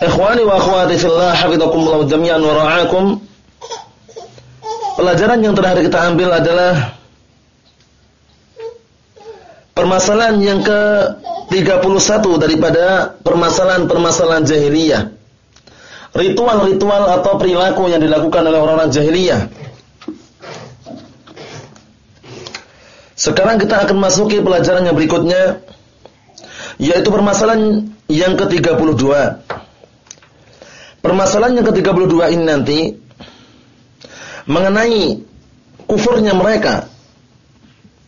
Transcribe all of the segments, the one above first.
Ikhwani wa akhwati fillah hafizakumullah jami'an wa ra'akum. Pelajaran yang terakhir kita ambil adalah permasalahan yang ke-31 daripada permasalahan-permasalahan jahiliyah. Ritual-ritual atau perilaku yang dilakukan oleh orang-orang jahiliyah. Sekarang kita akan masuki pelajaran yang berikutnya yaitu permasalahan yang ke-32. Permasalahan yang ke-32 ini nanti mengenai kufurnya mereka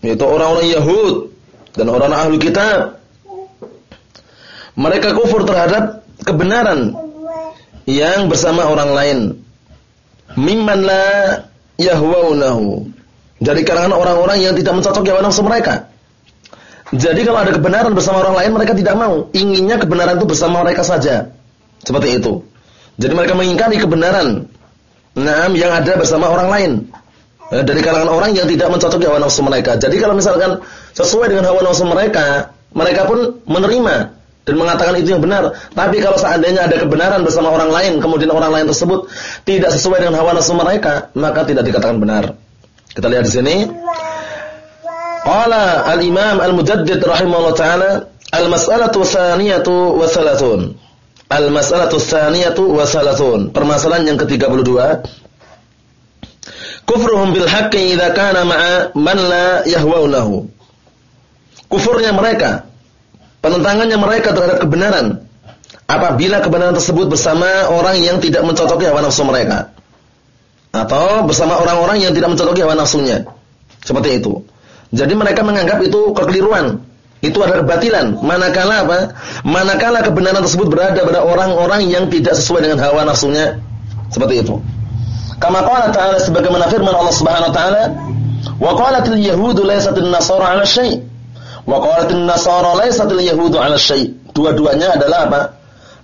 yaitu orang-orang Yahud dan orang-orang ahli kitab. Mereka kufur terhadap kebenaran yang bersama orang lain. Mimman la yahwaunahu. Dari kalangan orang-orang yang tidak mencocoki hawa nafsu mereka. Jadi kalau ada kebenaran bersama orang lain mereka tidak mau, inginnya kebenaran itu bersama mereka saja. Seperti itu. Jadi mereka mengingkari kebenaran nah, yang ada bersama orang lain. Ya, dari kalangan orang yang tidak mencocoki hawa nafsu mereka. Jadi kalau misalkan sesuai dengan hawa nafsu mereka, mereka pun menerima dan mengatakan itu yang benar. Tapi kalau seandainya ada kebenaran bersama orang lain, kemudian orang lain tersebut tidak sesuai dengan hawa nafsu mereka, maka tidak dikatakan benar. Kita lihat di sini. Qala al-Imam Al-Mujaddid rahimahullah taala, al-mas'alatu tsaniyatu wa. Al-mas'alatu tsaniyatu wa salatun. Permasalahan yang ke-32. Kufruhum bil haqqi idza kana ma'a man la yahwaunahu. Kufurnya mereka, penentangannya mereka terhadap kebenaran apabila kebenaran tersebut bersama orang yang tidak mencocoki hawa nafsu mereka. Atau bersama orang-orang yang tidak mencocoki hawa nafsunya. Seperti itu. Jadi mereka menganggap itu kekeliruan itu adalah kebatilan. Manakala apa? Manakala kebenaran tersebut berada pada orang-orang yang tidak sesuai dengan hawa nafsunya. Seperti itu. Kama qala ta'ala sebagaimana firman Allah Subhanahu wa taala, "Wa qalatil yahudu laysatil nasara 'ala syai'." Wa qalatil nasara laysatil yahudu 'ala syai'. Dua-duanya adalah apa?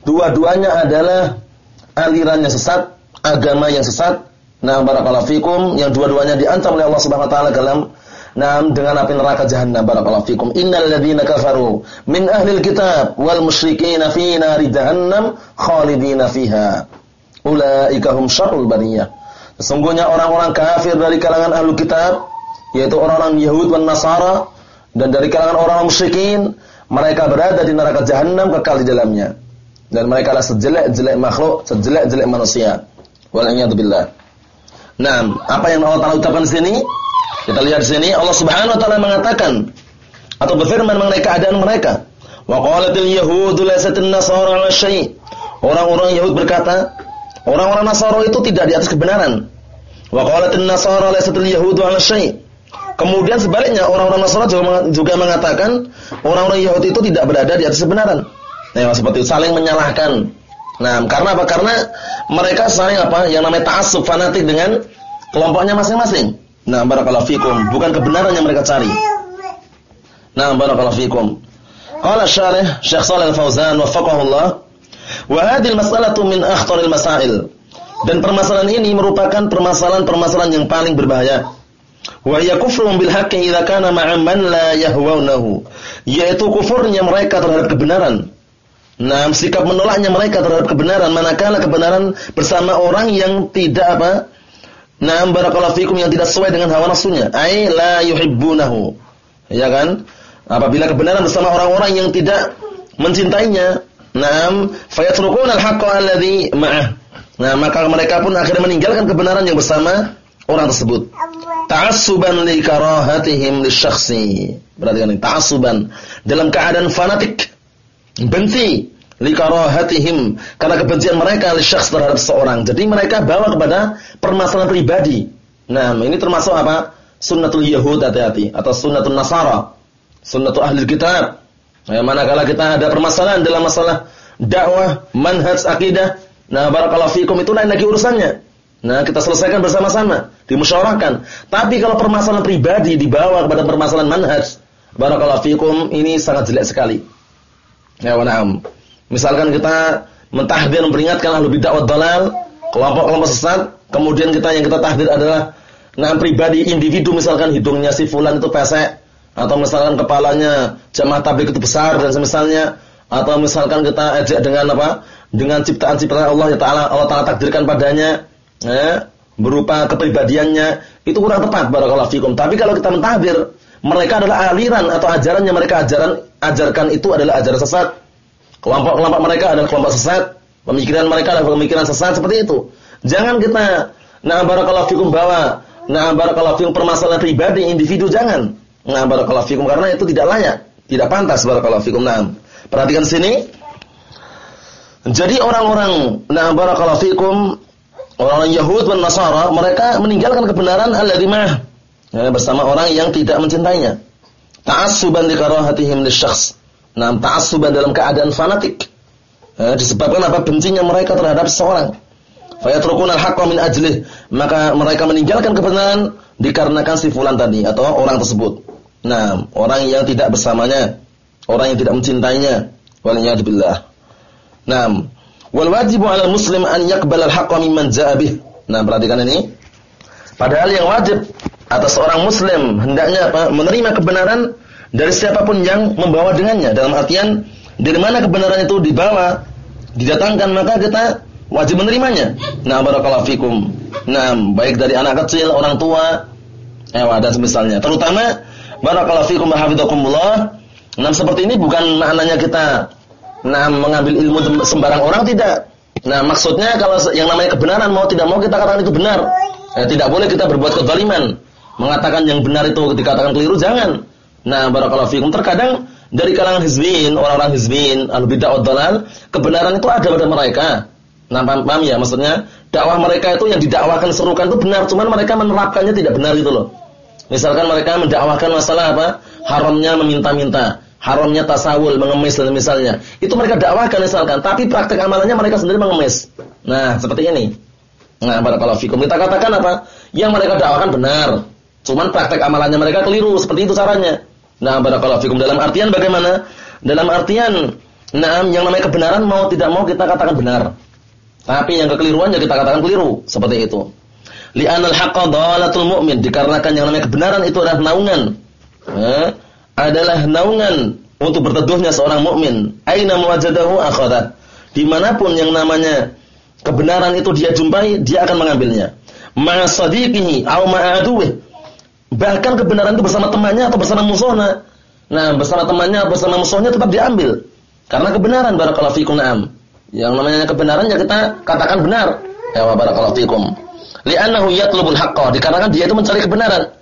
Dua-duanya adalah alirannya sesat, agama yang sesat. Nah, barakallahu fikum yang dua-duanya diancam oleh Allah Subhanahu wa taala dalam Naam dengan api neraka jahanam barakallahu fikum. Innal ladzina kafaru min ahlil kitab wal musyrikin fi nari jahannam khalidina fiha. Ulaika hum syarrul bariyah. Sesungguhnya orang-orang kafir dari kalangan ahlu kitab yaitu orang-orang Yahud dan Nasara dan dari kalangan orang musyrikin mereka berada di neraka jahanam kekal di dalamnya. Dan mereka adalah sejelek-jelek makhluk, sejelek-jelek manusia. Wal billah. Nah, apa yang Allah Taala ucapkan di sini? Kita lihat sini Allah Subhanahu wa taala mengatakan atau berfirman mengenai keadaan mereka. Wa qalatil yahudu laysatin nasara 'ala syai'. Orang-orang Yahud berkata, orang-orang Nasara itu tidak di atas kebenaran. Wa qalatil nasara laysatil yahudu 'ala syai'. Kemudian sebaliknya orang-orang Nasara juga mengatakan orang-orang Yahudi itu tidak berada di atas kebenaran. Nah, seperti itu saling menyalahkan. Nah, karena apa? Karena mereka saling apa? Yang namanya ta'assub fanatik dengan kelompoknya masing-masing. Nah, barakallahu fikum, bukan kebenaran yang mereka cari. Nah, barakallahu fikum. Qala syarih Syekh Shalih Al-Fauzan waffaqahullah, wa hadhihi al-mas'alatu min akhtaril masail. Dan permasalahan ini merupakan permasalahan-permasalahan yang paling berbahaya. Wa hiya bil haqqi idza kana ma'a man la yahwaunahu. Yaitu kufurnya mereka terhadap kebenaran. Nah, sikap menolaknya mereka terhadap kebenaran manakala kebenaran bersama orang yang tidak apa? Naam barakallahu fikum yang tidak sesuai dengan hawa nafsunya. Ai la yuhibbunahu. Ya kan? Apabila kebenaran bersama orang-orang yang tidak mencintainya, naam fayatrukuna al-haqqa alladhi ma'ah. Nah, maka mereka pun akhirnya meninggalkan kebenaran yang bersama orang tersebut. Ta'assuban li karahatihim lisyakhsi. Berarti kan ta'assuban dalam keadaan fanatik, benci likarahatihim karena kebencian mereka li syakhs terhadap seorang. Jadi mereka bawa kepada permasalahan pribadi. Nah, ini termasuk apa? Sunnatul Yahud hati-hati atau sunnatul Nasara. Sunnatul ahli kitab. Nah, manakala kita ada permasalahan dalam masalah dakwah, manhaj akidah, Nah, barakallahu fikum itu lain lagi urusannya. Nah, kita selesaikan bersama-sama, dimusyawarahkan. Tapi kalau permasalahan pribadi dibawa kepada permasalahan manhaj, barakallahu fikum ini sangat jelek sekali. Ya, wa na'am. Misalkan kita mentahdir memperingatkan ahlu bid'ah wa dalal, kelompok-kelompok sesat, kemudian kita yang kita tahdir adalah nah pribadi individu misalkan hidungnya si fulan itu pesek atau misalkan kepalanya jamaah tabligh itu besar dan semisalnya atau misalkan kita ejek dengan apa? Dengan ciptaan-ciptaan Allah ya taala Allah taala takdirkan padanya ya, berupa kepribadiannya itu kurang tepat barakallahu fikum. Tapi kalau kita mentahdir mereka adalah aliran atau ajaran yang mereka ajaran ajarkan itu adalah ajaran sesat. Kelompok-kelompok mereka adalah kelompok sesat, pemikiran mereka adalah pemikiran sesat seperti itu. Jangan kita nah barakallahu fikum bawa nah barakallahu fikum permasalahan pribadi individu jangan. Nah barakallahu fikum karena itu tidak layak, tidak pantas barakallahu fikum. Nah, perhatikan sini. Jadi orang-orang nah barakallahu fikum orang Yahud dan Nasara mereka meninggalkan kebenaran alladzi ya, bersama orang yang tidak mencintainya. Ta'assuban li karahatihim lisyakhs. Nah, ta'assuban dalam keadaan fanatik. Ya, disebabkan apa bencinya mereka terhadap seseorang. Fayatrukuna al-haqqa min ajlih. Maka mereka meninggalkan kebenaran dikarenakan si fulan tadi atau orang tersebut. Nah, orang yang tidak bersamanya, orang yang tidak mencintainya. Waliyadzubillah. Nah, wal wajibu 'ala muslim an yaqbal al-haqqa mimman ja'a. Nah, perhatikan ini. Padahal yang wajib atas seorang muslim hendaknya apa? menerima kebenaran dari siapa pun yang membawa dengannya. Dalam artian dari mana kebenaran itu dibawa, didatangkan maka kita wajib menerimanya. Nah, barakallahu fikum. Nah, baik dari anak kecil, orang tua, eh dan semisalnya. Terutama barakallahu fikum hafizakumullah. Nah, seperti ini bukan maknanya kita nah mengambil ilmu sembarang orang tidak. Nah, maksudnya kalau yang namanya kebenaran mau tidak mau kita katakan itu benar. Eh, tidak boleh kita berbuat kezaliman. Mengatakan yang benar itu dikatakan keliru jangan. Nah, barakallahu fikum. Terkadang dari kalangan hizbin, orang-orang hizbin, al-bid'ah kebenaran itu ada pada mereka. Nah, paham, paham ya maksudnya? Dakwah mereka itu yang didakwakan serukan itu benar, cuman mereka menerapkannya tidak benar itu loh. Misalkan mereka mendakwakan masalah apa? Haramnya meminta-minta, haramnya tasawul, mengemis dan misalnya. Itu mereka dakwakan misalkan, tapi praktek amalannya mereka sendiri mengemis. Nah, seperti ini. Nah, barakallahu fikum. Kita katakan apa? Yang mereka dakwakan benar. Cuman praktek amalannya mereka keliru, seperti itu caranya. Nah, barakallahu fikum. Dalam artian bagaimana? Dalam artian, nah, yang namanya kebenaran mau tidak mau kita katakan benar. Tapi yang kekeliruan ya kita katakan keliru, seperti itu. Li'anal haqqa dhalatul mu'min, dikarenakan yang namanya kebenaran itu adalah naungan. Eh, adalah naungan untuk berteduhnya seorang mukmin. Aina muwajadahu akhadha. Di mana pun yang namanya kebenaran itu dia jumpai, dia akan mengambilnya. Ma'a sadiqihi aw ma'aduwih. Bahkan kebenaran itu bersama temannya atau bersama musuhnya. Nah, bersama temannya atau bersama musuhnya tetap diambil. Karena kebenaran barakallahu fikum na'am. Yang namanya kebenaran ya kita katakan benar. Ya barakallahu fikum. Li'annahu yatlubul haqqa, dikarenakan dia itu mencari kebenaran.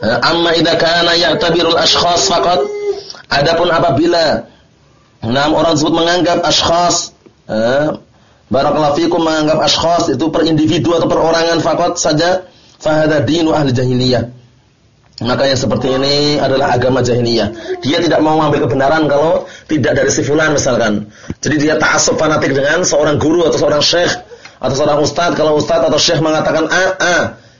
Ya, amma idza kana ya'tabirul ashkhas faqat adapun apabila enam orang tersebut menganggap ashkhas ya, barakallahu fikum menganggap ashkhas itu per individu atau perorangan faqat saja fahada dinu ahli jahiliyah maka yang seperti ini adalah agama jahiliyah. Dia tidak mau mengambil kebenaran kalau tidak dari si fulan misalkan. Jadi dia ta'assub fanatik dengan seorang guru atau seorang syekh atau seorang ustaz. Kalau ustaz atau syekh mengatakan A, A.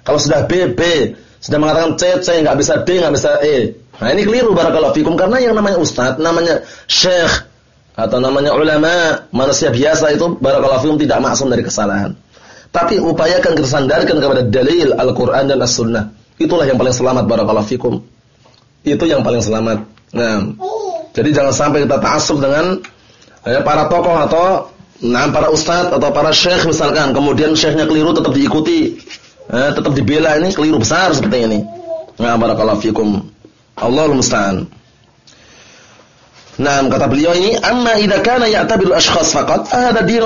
Kalau sudah B, B. Sudah mengatakan C, C. Enggak bisa D, enggak bisa E. Nah ini keliru barakallahu fikum. Karena yang namanya ustaz, namanya syekh atau namanya ulama, manusia biasa itu barakallahu fikum tidak maksum dari kesalahan. Tapi upayakan kita sandarkan kepada dalil Al-Quran dan As-Sunnah. Itulah yang paling selamat barakallahu fikum. Itu yang paling selamat. Nah, jadi jangan sampai kita ta'assub dengan ya, para tokoh atau nah para ustadz atau para syekh misalkan, kemudian syekhnya keliru tetap diikuti, eh, tetap dibela ini keliru besar seperti ini. Nah, barakallahu fikum. Allahul musta'an. Nah, kata beliau ini, amma idza kana ya'tabiru ashkhas faqat, ada dinu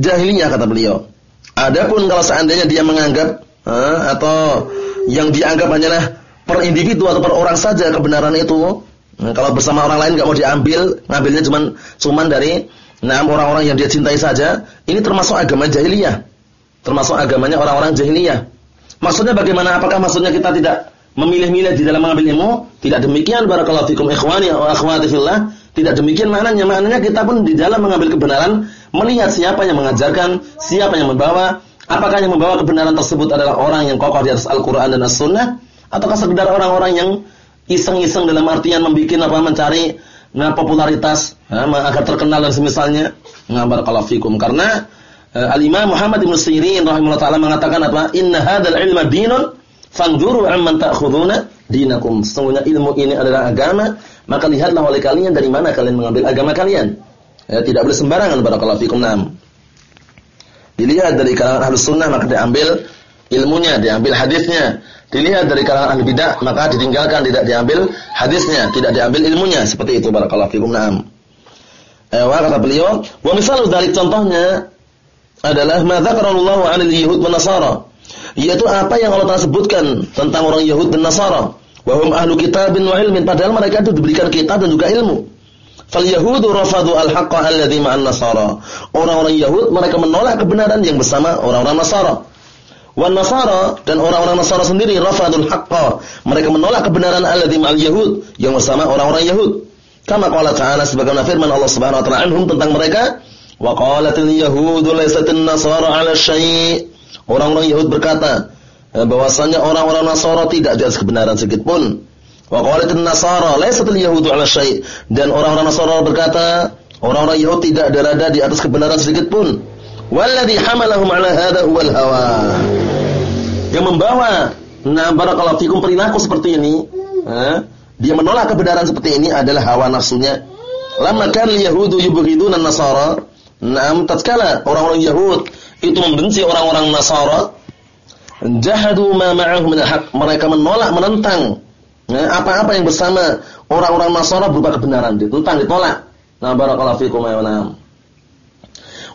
jahiliyah kata beliau. Adapun kalau seandainya dia menganggap eh, atau yang dianggap hanyalah per individu atau per orang saja kebenaran itu. Nah, kalau bersama orang lain nggak mau diambil, ngambilnya cuman cuman dari enam orang-orang yang dia cintai saja. Ini termasuk agama jahiliyah. Termasuk agamanya orang-orang jahiliyah. Maksudnya bagaimana? Apakah maksudnya kita tidak memilih-milih di dalam mengambil ilmu, tidak demikian barakallahu fikum ikhwani wa akhwati fillah, tidak demikian maknanya. Maknanya kita pun di dalam mengambil kebenaran melihat siapa yang mengajarkan, siapa yang membawa, apakah yang membawa kebenaran tersebut adalah orang yang kokoh di atas Al-Qur'an dan As-Sunnah? Ataukah sekedar orang-orang yang iseng-iseng dalam artian membuat apa mencari nah popularitas nah, agar terkenal dan semisalnya? Ngabar kalafikum karena uh, al-Imam Muhammad bin Sirin rahimahullah taala mengatakan apa? Inna hadzal ilma dinun fanzuru amman ta'khuduna dinakum. Sesungguhnya ilmu ini adalah agama. Maka lihatlah oleh kalian dari mana kalian mengambil agama kalian. Ya, tidak boleh sembarangan barakallahu fikum. Nam dilihat dari kalangan ahlus sunnah maka diambil ilmunya diambil hadisnya. Dilihat dari kalangan ahli bidah maka ditinggalkan tidak diambil hadisnya tidak diambil ilmunya. Seperti itu barakallahu fikum na'am. Eh kata beliau wa misalu dari contohnya adalah ma dzakarallahu 'anil yahud wan nasara. Yaitu apa yang Allah Taala sebutkan tentang orang Yahud dan Nasara. Wa hum ahlu kitabin wa ilmin padahal mereka itu diberikan kitab dan juga ilmu fal yahudu rafadu al haqqa alladhi ma'an nasara orang-orang Yahud mereka menolak kebenaran yang bersama orang-orang Nasara Wan Nasara dan orang-orang Nasara sendiri rafadul haqqa. Mereka menolak kebenaran alladzi ma'al yahud yang bersama orang-orang Yahud. Kama qala ta'ala sebagaimana firman Allah Subhanahu wa taala anhum tentang mereka, wa qalatil yahudu laysatin nasara 'ala syai'. Orang-orang Yahud berkata eh, bahwasanya orang-orang Nasara tidak di atas kebenaran sedikit pun. Wa nasara laysatil yahudu 'ala syai'. Dan orang-orang Nasara berkata, orang-orang Yahud tidak berada di atas kebenaran sedikit pun. Walladhi hamalahum 'ala hadha huwal hawa yang membawa nah barakallahu fikum perilaku seperti ini, eh, dia menolak kebenaran seperti ini adalah hawa nafsunya. Lama kan Yahudu yubghiduna nasara Naam tatkala orang-orang Yahud itu membenci orang-orang Nasara, jahadu ma ma'ahu min haq. Mereka menolak, menentang apa-apa yang bersama orang-orang Nasara berupa kebenaran, ditentang, ditolak. Nah, barakallahu fikum ya na'am.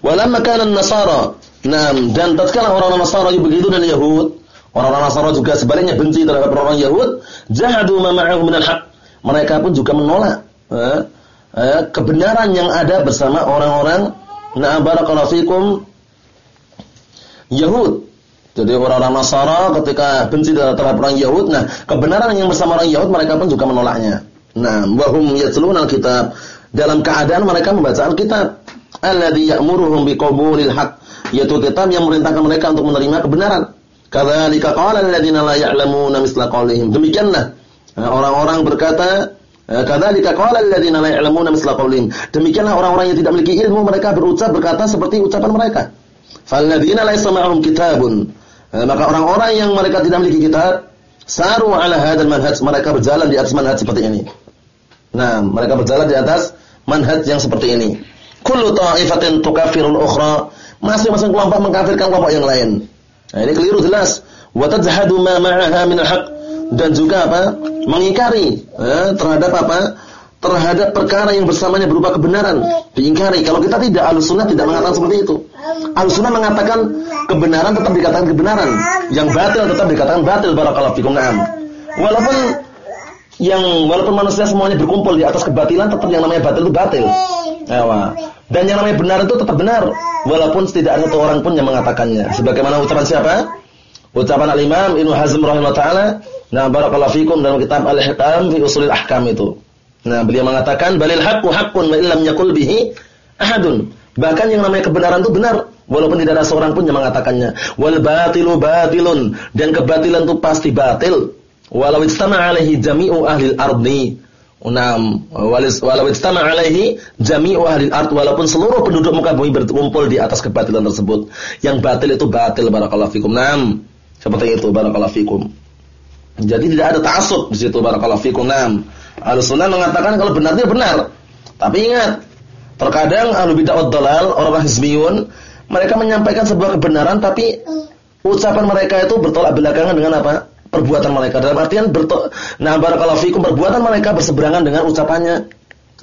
Walamma kana an-Nasara, na'am, dan tatkala orang-orang Nasara begitu dan Yahud, Orang-orang Nasara juga sebaliknya benci terhadap orang Yahud, jahadu ma ma'ahu minal haq. Mereka pun juga menolak eh, eh, kebenaran yang ada bersama orang-orang na'am barakallahu fikum Yahud. Jadi orang-orang Nasara ketika benci terhadap orang Yahud, nah kebenaran yang bersama orang Yahud mereka pun juga menolaknya. Nah, wahum yatluna alkitab. Dalam keadaan mereka membaca Alkitab. Alladzi ya'muruhum biqabulil haq, yaitu kitab yang memerintahkan mereka untuk menerima kebenaran. Kadzalika qala alladziina la ya'lamuuna misla qaulihim. Demikianlah eh, orang-orang berkata eh, kadzalika qala alladziina la ya'lamuuna misla qaulihim. Demikianlah orang-orang yang tidak memiliki ilmu mereka berucap berkata seperti ucapan mereka. Falladziina laysa ma'ahum kitabun. Eh, maka orang-orang yang mereka tidak memiliki kitab saru ala hadzal manhaj, mereka berjalan di atas manhaj seperti ini. Nah, mereka berjalan di atas manhaj yang seperti ini. Kullu ta'ifatin tukaffirul ukhra. Masing-masing kelompok mengkafirkan kelompok yang lain. Nah, ini keliru jelas. Wa tadhhadu ma ma'aha min al-haq dan juga apa? mengingkari eh, terhadap apa? Terhadap perkara yang bersamanya berupa kebenaran diingkari. Kalau kita tidak Ahlussunnah tidak mengatakan seperti itu. Ahlussunnah mengatakan kebenaran tetap dikatakan kebenaran, yang batil tetap dikatakan batil barakallahu fikum. Walaupun yang walaupun manusia semuanya berkumpul di atas kebatilan tetap yang namanya batil itu batil. Ewa. Dan yang namanya benar itu tetap benar walaupun tidak ada satu orang pun yang mengatakannya. Sebagaimana ucapan siapa? Ucapan Al-Imam Ibnu Hazm rahimahullah taala, nah barakallahu fikum dalam kitab Al-Hikam fi Ushulil Ahkam itu. Nah, beliau mengatakan balil haqqu haqqun wa illam yakul bihi ahadun. Bahkan yang namanya kebenaran itu benar walaupun tidak ada seorang pun yang mengatakannya. Wal batilu batilun dan kebatilan itu pasti batil. Walau istama alaihi jami'u ahli al-ardi Unam walau istama alaihi jami'u ahli ard walaupun seluruh penduduk muka bumi berkumpul di atas kebatilan tersebut. Yang batil itu batil barakallahu fikum. Nam. Seperti itu barakallahu fikum. Jadi tidak ada ta'assub di situ barakallahu fikum. Nam. Ahlussunnah mengatakan kalau benar itu benar. Tapi ingat, terkadang ahlu bid'ah wad dalal, orang hizbiyun, mereka menyampaikan sebuah kebenaran tapi ucapan mereka itu bertolak belakangan dengan apa? perbuatan mereka. Dalam artian berto nah barakallahu fikum perbuatan mereka berseberangan dengan ucapannya.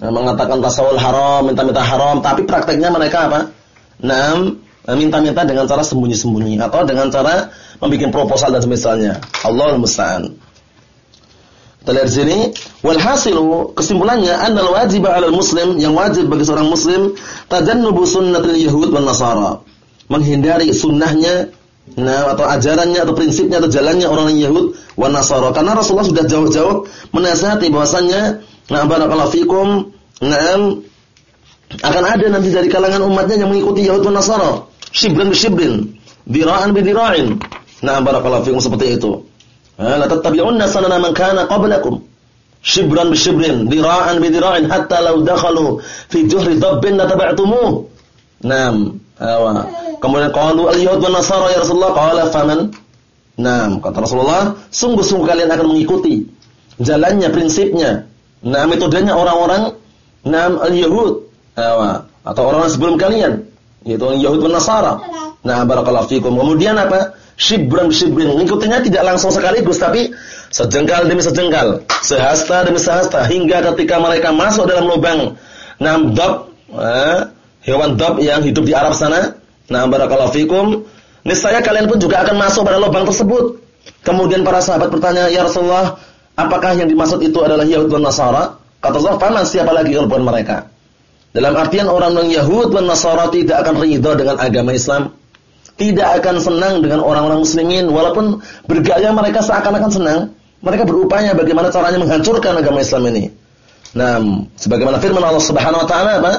Nah, mengatakan tasawul haram, minta-minta haram, tapi prakteknya mereka apa? Nah, minta-minta dengan cara sembunyi-sembunyi atau dengan cara membuat proposal dan semisalnya. Allah musta'an. Kita lihat sini, walhasilu kesimpulannya annal wajib 'alal muslim yang wajib bagi seorang muslim tajannubu sunnatil yahud wan nasara. Menghindari sunnahnya Nah, atau ajarannya atau prinsipnya atau jalannya orang Yahud wa Nasara. Karena Rasulullah sudah jauh-jauh menasihati bahwasanya nah barakallahu fikum, nah akan ada nanti dari kalangan umatnya yang mengikuti Yahud dan Nasara, shibran bi shibrin, dira'an bi dira'in. Nah, barakallahu fikum seperti itu. La tattabi'unna sanana man kana qablakum. Shibran bi shibrin, dira'an bi dira'in hatta law dakhalu fi juhri dabbin lataba'tumuh. Naam, awa. Kemudian qalu al-yahud wan nasara ya Rasulullah qala faman? Naam, kata Rasulullah, sungguh-sungguh kalian akan mengikuti jalannya, prinsipnya. Nah, metodenya orang-orang naam al-yahud awa, atau orang sebelum kalian, yaitu al-yahud wan nasara. Nah, barakallahu fikum. Kemudian apa? Shibran shibrin. Mengikutinya tidak langsung sekaligus tapi sejengkal demi sejengkal, sehasta demi sehasta hingga ketika mereka masuk dalam lubang naam dab, eh, hewan dab yang hidup di Arab sana, Nah, fikum. Niscaya kalian pun juga akan masuk pada lubang tersebut. Kemudian para sahabat bertanya, "Ya Rasulullah, apakah yang dimaksud itu adalah Yahud dan Nasara?" Kata Allah, "Paman siapa lagi kalau bukan mereka?" Dalam artian orang yang Yahud dan Nasara tidak akan ridha dengan agama Islam, tidak akan senang dengan orang-orang muslimin walaupun bergaya mereka seakan-akan senang, mereka berupaya bagaimana caranya menghancurkan agama Islam ini. Nah, sebagaimana firman Allah Subhanahu wa taala apa?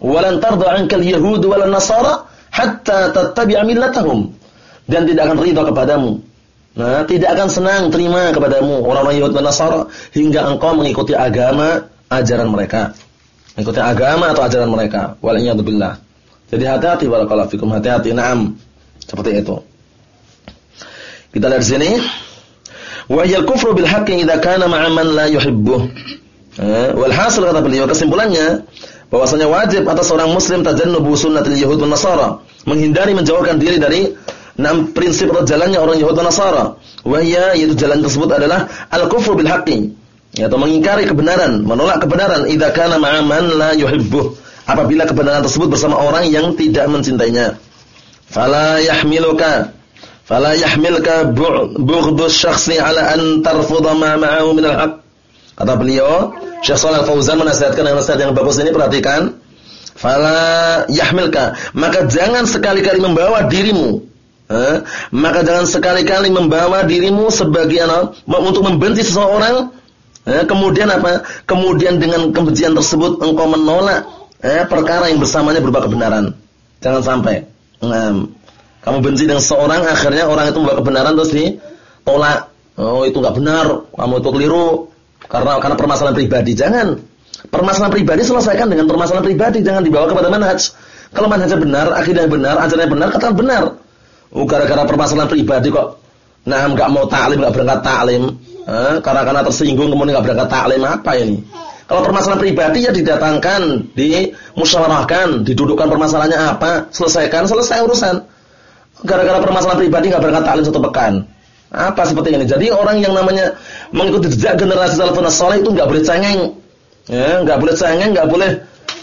"Walan tarda 'ankal yahud walan nasara hatta tattabi'a millatahum dan tidak akan ridha kepadamu. Nah, tidak akan senang terima kepadamu orang-orang Yahudi dan Nasara hingga engkau mengikuti agama ajaran mereka. Mengikuti agama atau ajaran mereka. Waliyadzubillah. Jadi hati-hati barakallahu fikum, hati-hati. Naam. Seperti itu. Kita lihat sini. Wa yal kufru bil haqqi idza kana ma'a man la yuhibbuh. Eh, walhasil kata beliau kesimpulannya bahwasanya wajib atas seorang muslim tajannubu sunnatil yahud wan nasara, menghindari menjauhkan diri dari enam prinsip atau jalannya orang Yahudi dan Nasara. Wahya yaitu jalan tersebut adalah al-kufru bil haqqi, yaitu mengingkari kebenaran, menolak kebenaran idza kana ma'a man la yuhibbuh. Apabila kebenaran tersebut bersama orang yang tidak mencintainya. Fala yahmiluka fala yahmilka bughdus syakhsi ala an tarfudha ma ma'ahu min al-haqq. Kata beliau, Syekh Shalal Fauzan menasihatkan yang nasihat yang bagus ini perhatikan. Fala yahmilka, maka jangan sekali-kali membawa dirimu eh? maka jangan sekali-kali membawa dirimu sebagai anak untuk membenci seseorang eh? kemudian apa? Kemudian dengan kebencian tersebut engkau menolak eh? perkara yang bersamanya berupa kebenaran. Jangan sampai. Nah, kamu benci dengan seseorang akhirnya orang itu membawa kebenaran terus ditolak. Oh, itu enggak benar, kamu itu keliru. Karena karena permasalahan pribadi. Jangan. Permasalahan pribadi selesaikan dengan permasalahan pribadi, jangan dibawa kepada manhaj. Kalau manhajnya benar, akidah benar, ajarannya benar, kata benar. Oh, gara-gara permasalahan pribadi kok nah enggak mau taklim, enggak berangkat taklim. Eh, karena karena tersinggung kemudian enggak berangkat taklim apa ini? Kalau permasalahan pribadi ya didatangkan, dimusyawarahkan, didudukkan permasalahannya apa, selesaikan, selesai urusan. Gara-gara permasalahan pribadi enggak berangkat taklim satu pekan. Apa seperti ini? Jadi orang yang namanya mengikuti jejak generasi salafun saleh itu enggak boleh cengeng. Ya, enggak boleh cengeng, enggak boleh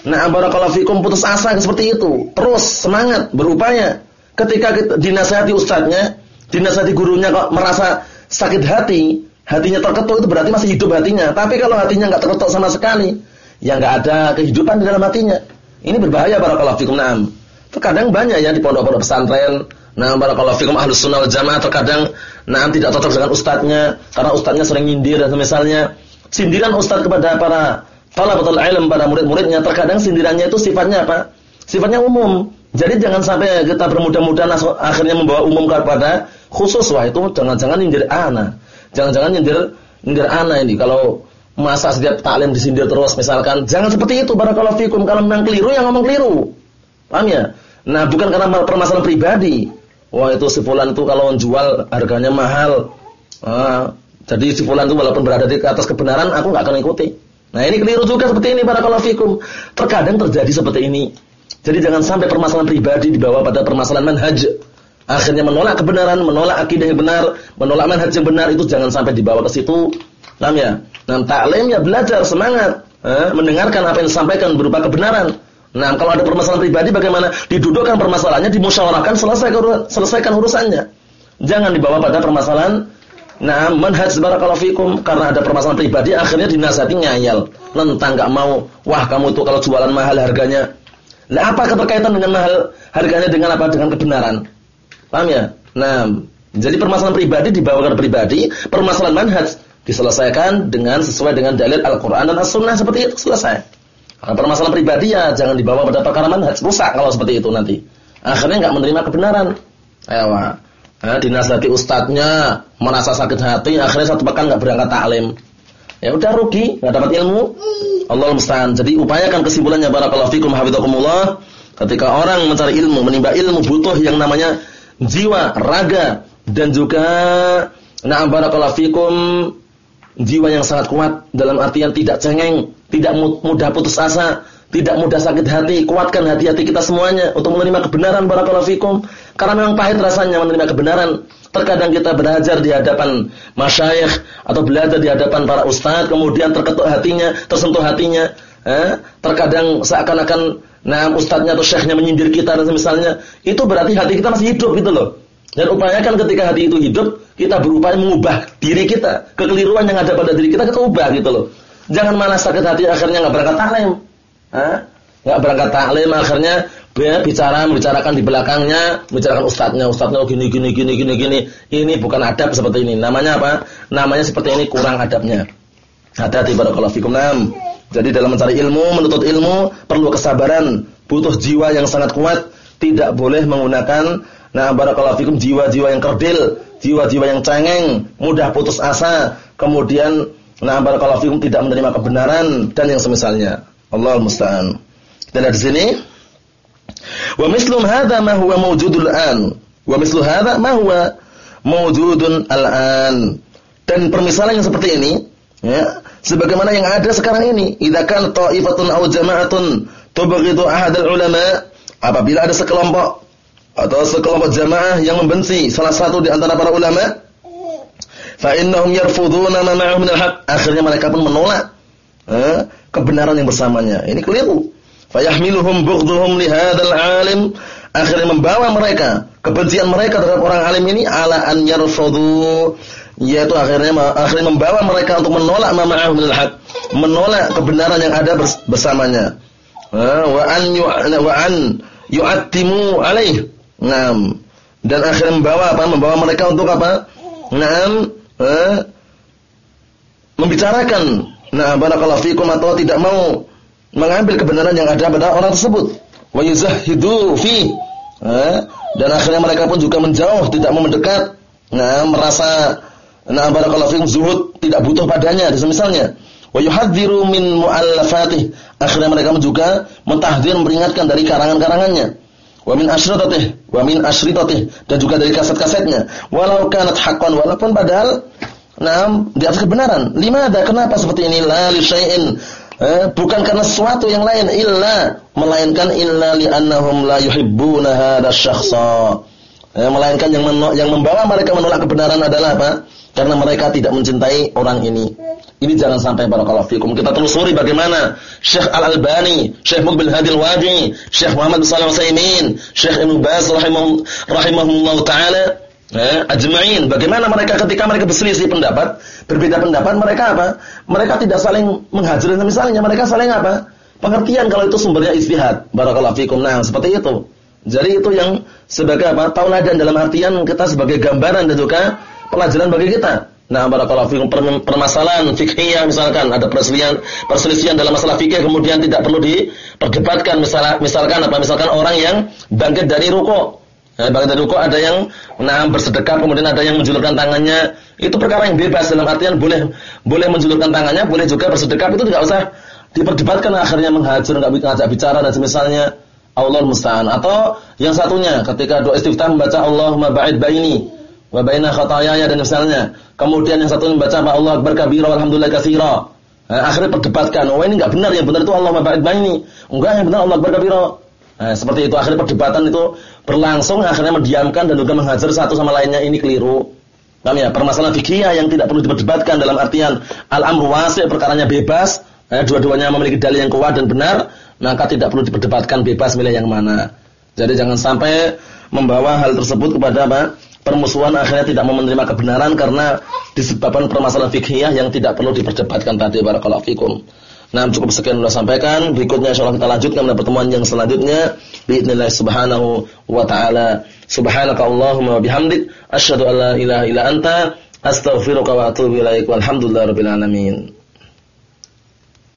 nah barakallahu fikum putus asa seperti itu. Terus semangat, berupaya. Ketika dinasihati ustadznya, dinasihati gurunya kok merasa sakit hati, hatinya terketuk itu berarti masih hidup hatinya. Tapi kalau hatinya enggak terketuk sama sekali, ya enggak ada kehidupan di dalam hatinya. Ini berbahaya barakallahu fikum. Naam. Terkadang banyak ya di pondok-pondok pesantren Nah, barakallahu fikum ahlus sunnah jamaah terkadang nah tidak cocok dengan ustadznya karena ustadznya sering nyindir dan misalnya sindiran ustadz kepada para talabatul ilm pada murid-muridnya terkadang sindirannya itu sifatnya apa? Sifatnya umum. Jadi jangan sampai kita bermudah-mudahan akhirnya membawa umum kepada khusus wah itu jangan-jangan nyindir ana. Jangan-jangan nyindir nyindir ana ini kalau masa setiap taklim disindir terus misalkan jangan seperti itu barakallahu fikum kalau memang keliru yang ngomong keliru. Paham ya? Nah, bukan karena permasalahan pribadi. Wah itu si fulan itu kalau jual harganya mahal. Ah, jadi si fulan itu walaupun berada di atas kebenaran aku nggak akan ikuti. Nah ini keliru juga seperti ini para fikum. Terkadang terjadi seperti ini. Jadi jangan sampai permasalahan pribadi dibawa pada permasalahan manhaj. Akhirnya menolak kebenaran, menolak akidah yang benar, menolak manhaj yang benar itu jangan sampai dibawa ke situ. Paham ya? Nah, taklim belajar semangat, eh, mendengarkan apa yang disampaikan berupa kebenaran. Nah, kalau ada permasalahan pribadi bagaimana? Didudukkan permasalahannya, dimusyawarahkan, selesaikan selesaikan urusannya. Jangan dibawa pada permasalahan Nah, manhaj barakallahu fikum karena ada permasalahan pribadi akhirnya dinasihati ngayal. Nentang enggak mau. Wah, kamu itu kalau jualan mahal harganya. Lah apa keterkaitan dengan mahal harganya dengan apa? Dengan kebenaran. Paham ya? Nah, jadi permasalahan pribadi dibawa ke pribadi, permasalahan manhaj diselesaikan dengan sesuai dengan dalil Al-Qur'an dan As-Sunnah seperti itu selesai. Nah, permasalahan pribadi ya jangan dibawa pada perkara manhaj, rusak kalau seperti itu nanti. Akhirnya nggak menerima kebenaran. Ayo, nah, dinasihati ustadznya merasa sakit hati, akhirnya satu pekan nggak berangkat taklim. Ya udah rugi, nggak dapat ilmu. Allah musta'an. Jadi upayakan kesimpulannya barakallahu fikum hafizakumullah. Ketika orang mencari ilmu, menimba ilmu butuh yang namanya jiwa, raga dan juga na'am barakallahu fikum jiwa yang sangat kuat dalam artian tidak cengeng, tidak mudah putus asa, tidak mudah sakit hati. Kuatkan hati-hati kita semuanya untuk menerima kebenaran barakallahu fikum. Karena memang pahit rasanya menerima kebenaran. Terkadang kita belajar di hadapan masyayikh atau belajar di hadapan para ustadz, kemudian terketuk hatinya, tersentuh hatinya. Eh? Terkadang seakan-akan nah ustadznya atau syekhnya menyindir kita dan semisalnya, itu berarti hati kita masih hidup gitu loh. Dan upayakan ketika hati itu hidup, kita berupaya mengubah diri kita. Kekeliruan yang ada pada diri kita, kita ubah gitu loh. Jangan malah sakit hati akhirnya nggak berangkat taklim. Nggak berangkat taklim akhirnya ya, bicara membicarakan di belakangnya, bicarakan ustadznya, ustadznya oh, gini gini gini gini gini. Ini bukan adab seperti ini. Namanya apa? Namanya seperti ini kurang adabnya. Hati-hati barakallahu fikum. Nam. Jadi dalam mencari ilmu, menuntut ilmu perlu kesabaran, butuh jiwa yang sangat kuat, tidak boleh menggunakan Nah, barakallahu fikum jiwa-jiwa yang kerdil, jiwa-jiwa yang cengeng, mudah putus asa, kemudian nah barakallahu fikum tidak menerima kebenaran dan yang semisalnya. Allah musta'an. Kita lihat di sini. Wa mislum hadza ma huwa mawjudul an. Wa mislu hadza ma huwa mawjudun al-an. Dan permisalan yang seperti ini, ya, sebagaimana yang ada sekarang ini, idza kan ta'ifatun aw jama'atun tubghidu ahad al-ulama, apabila ada sekelompok atau sekelompok jamaah yang membenci salah satu di antara para ulama fa innahum yarfuduna ma ma'ahum al-haq akhirnya mereka pun menolak eh, kebenaran yang bersamanya. Ini keliru. Fa yahmiluhum bughdhuhum li hadzal alim. Akhirnya membawa mereka kebencian mereka terhadap orang alim ini ala an yarfudu yaitu akhirnya akhirnya membawa mereka untuk menolak ma ma'ahum min al-haq menolak kebenaran yang ada bersamanya wa an wa an yu'attimu alaih Naam. Dan akhirnya membawa apa? Membawa mereka untuk apa? Naam, membicarakan nah barakallahu fikum atau tidak mau mengambil kebenaran yang ada pada orang tersebut. Wa yuzahidu fi. Dan akhirnya mereka pun juga menjauh, tidak mau mendekat. Nah, merasa nah barakallahu fikum zuhud, tidak butuh padanya, misalnya. Wa yuhadziru min mu'allafatih. Akhirnya mereka juga mentahdir memperingatkan dari karangan-karangannya wa min asyritatih wa min asyritatih dan juga dari kaset-kasetnya walau kanat haqqan walaupun padahal Naam, di atas kebenaran. Limada? Kenapa seperti ini? La li syai'in. Eh, bukan karena sesuatu yang lain illa melainkan illa li annahum la yuhibbuna hadha syakhsa. Eh, melainkan yang yang membawa mereka menolak kebenaran adalah apa? Karena mereka tidak mencintai orang ini. Ini jangan sampai barakallahu fikum. Kita telusuri bagaimana Syekh Al-Albani, Syekh Mubil Hadil Wadi, Syekh Muhammad Utsaimin, Syekh Ibnu Baz rahimahullah taala eh, ajma'in. Bagaimana mereka ketika mereka berselisih pendapat, berbeda pendapat, mereka apa? Mereka tidak saling menghajar misalnya, mereka saling apa? Pengertian kalau itu sumbernya istihad. Barakallahu fikum. Nah, seperti itu. Jadi itu yang sebagai apa? Tauladan dalam artian kita sebagai gambaran dan juga pelajaran bagi kita. Nah, barakallahu fikum permasalahan fikih misalkan ada perselisihan perselisihan dalam masalah fikih kemudian tidak perlu diperdebatkan misalkan misalkan apa misalkan orang yang bangkit dari ruko. Nah, bangkit dari ruko ada yang nah bersedekah kemudian ada yang menjulurkan tangannya. Itu perkara yang bebas dalam artian boleh boleh menjulurkan tangannya, boleh juga bersedekah itu tidak usah diperdebatkan akhirnya menghajar enggak ngajak bicara dan semisalnya Allah musta'an atau yang satunya ketika doa istiftah membaca Allahumma ba'id baini wa baina khataayaya dan misalnya. Kemudian yang satu membaca Allah akbar kabira walhamdulillah katsira. Nah, akhirnya perdebatkan, oh ini enggak benar, yang benar itu Allah ba'id baini. Enggak, yang benar Allah akbar kabira. Nah, seperti itu akhirnya perdebatan itu berlangsung akhirnya mendiamkan dan juga menghajar satu sama lainnya ini keliru. Paham ya? Permasalahan fikih yang tidak perlu diperdebatkan dalam artian al-amru wasi' perkaranya bebas, eh, dua-duanya memiliki dalil yang kuat dan benar, maka tidak perlu diperdebatkan bebas milih yang mana. Jadi jangan sampai membawa hal tersebut kepada apa? Permusuhan akhirnya tidak mau menerima kebenaran karena disebabkan permasalahan fikih yang tidak perlu diperdebatkan tadi barakallahu fikum. Nah, cukup sekian sudah sampaikan. Berikutnya insyaallah kita lanjutkan pada pertemuan yang selanjutnya. Bismillah subhanahu wa taala. Subhanakallahumma wa bihamdik asyhadu an la ilaha illa anta astaghfiruka wa atubu ilaik. Walhamdulillahirabbil alamin.